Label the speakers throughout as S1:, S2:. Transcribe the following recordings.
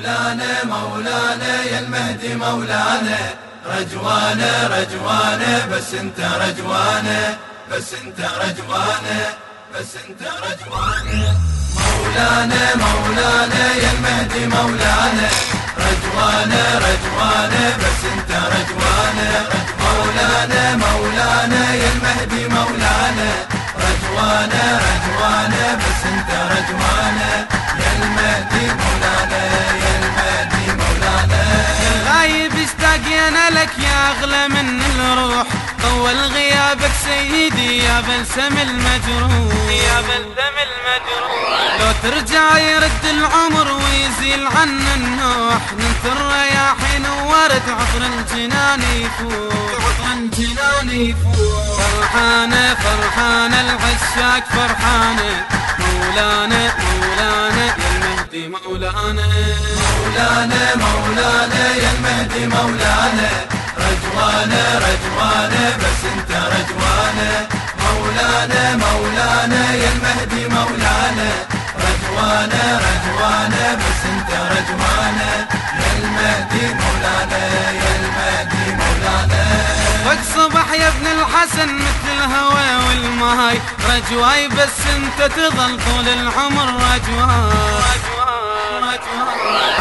S1: مولانا مولانا يا المهدي مولانا. رجوانا رجوانا بس انت رجوانا. بس انت رجوانا بس انت رجوانا. مولانا مولانا يا المهدي مولانا. رجوانا رجوانا بس انت رجوانا. مولانا مولانا يا المهدي مولانا. رجوانا رجوانا بس انت رجوانا.
S2: لك يا أغلى من الروح طول غيابك سيدي يا بلسم المجروح. يا بلسم المجروح. لو ترجع يرد العمر ويزيل عنا النوح ننثر رياحين ورد عطر الجنان يفوح عطر الجنان يفوح فرحانة فرحانة العشاق فرحانة مولانا مولانا يا المهدي مولانا.
S1: مولانا مولانا يا المهدي مولانا. رجوانا رجوانا بس انت رجوانا مولانا مولانا يا المهدي مولانا. رجوانا رجوانا بس انت رجوانا يا المهدي مولانا يا المهدي مولانا.
S2: وقت صبح يا ابن الحسن مثل الهوى والماي. رجواي بس انت تظل طول العمر رجواي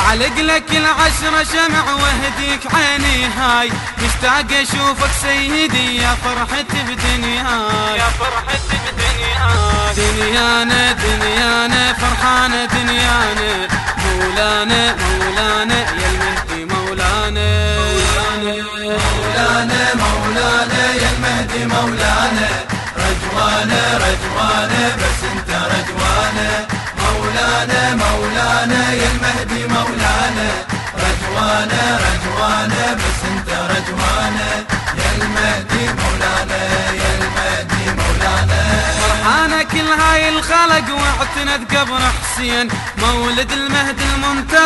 S2: علق لك العشرة شمع واهديك عيني هاي. مشتاق أشوفك سيدي يا فرحتي بدنياي. يا فرحتي بدنياي. دنيانا دنيانا فرحانة دنيانا. مولانا مولانا يا المهدي مولانا
S1: مولانا مولانا يا المهدي مولانا. رجوانا رجوانا بس انت رجوانا. مولانا مولانا يا المهدي مولانا رجوانا رجوانا بس انت رجوانا. يا المهدي مولانا يا المهدي مولانا.
S2: فرحانة كل هاي الخلق واعتنت قبر حسين. مولد المهدي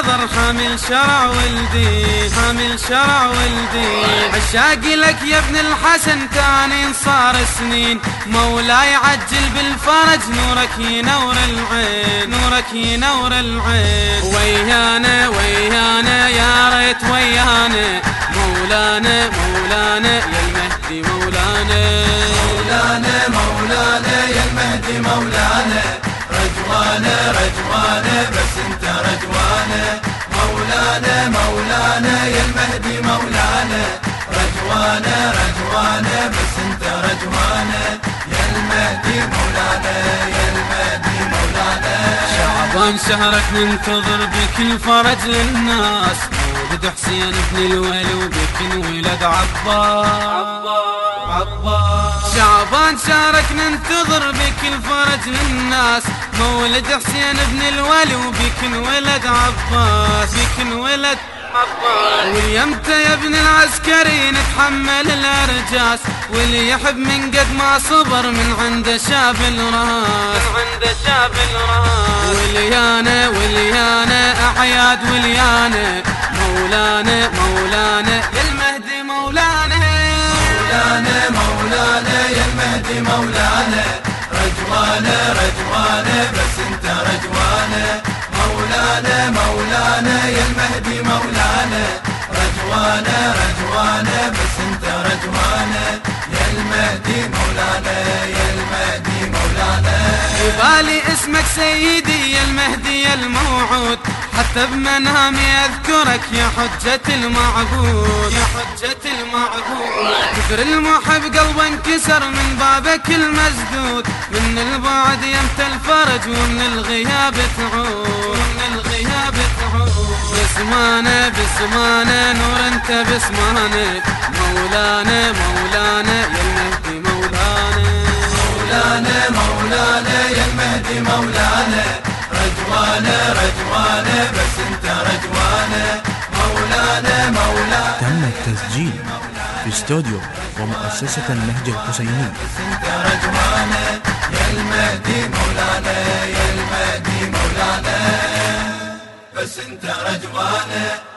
S2: المنتظر حامل شرع والدين حامل شرع والدين عشاقي لك يا ابن الحسن تاني صار سنين. مولاي عجل بالفرج نورك ينور العين نورك ينور العين. ويانا ويانا يا ريت ويانا. مولانا مولانا يا المهدي مولانا.
S1: مولانا مولانا يا المهدي مولانا. رجوانا رجوانا يا المهدي مولانا رجوانا رجوانا بس انت رجوانا. يا المهدي مولانا يا المهدي مولانا.
S2: شعبان شهرك ننتظر بك الفرج للناس. مولد حسين ابن الولي وبك انولد عباس. عباس شعبان شارك ننتظر بك الفرج للناس. مولد حسين ابن الولي وبك انولد عباس. بك انولد واليمتى يا ابن العسكري نتحمل الأرجاس؟ واللي يحب من قد ما صبر من عنده شاب الراس. من عنده شاب الراس. وليانا وليانا أعياد وليانا. مولانا مولانا. المهدي مولانا
S1: رجوانا رجوانا بس انت رجوانا. يا المهدي مولانا يا المهدي مولانا.
S2: بالي اسمك سيدي يا المهدي يا الموعود. حتى بمنامي أذكرك يا حجة المعبود. يا حجة المعبود. كثر المحب قلبه انكسر من بابك المسدود. من البعد يمت الفرج ومن الغياب تعود. ومن الغياب تعود بسمانة بسمانة نور انت بسمانة مولانا مولانا يا المهدي مولانا.
S1: مولانا مولانا يا المهدي مولانا. رجوانا رجوانا بس انت رجوانا. مولانا مولانا.
S3: تم التسجيل في استوديو ومؤسسة النهج الحسيني.
S1: بس انت رجوانا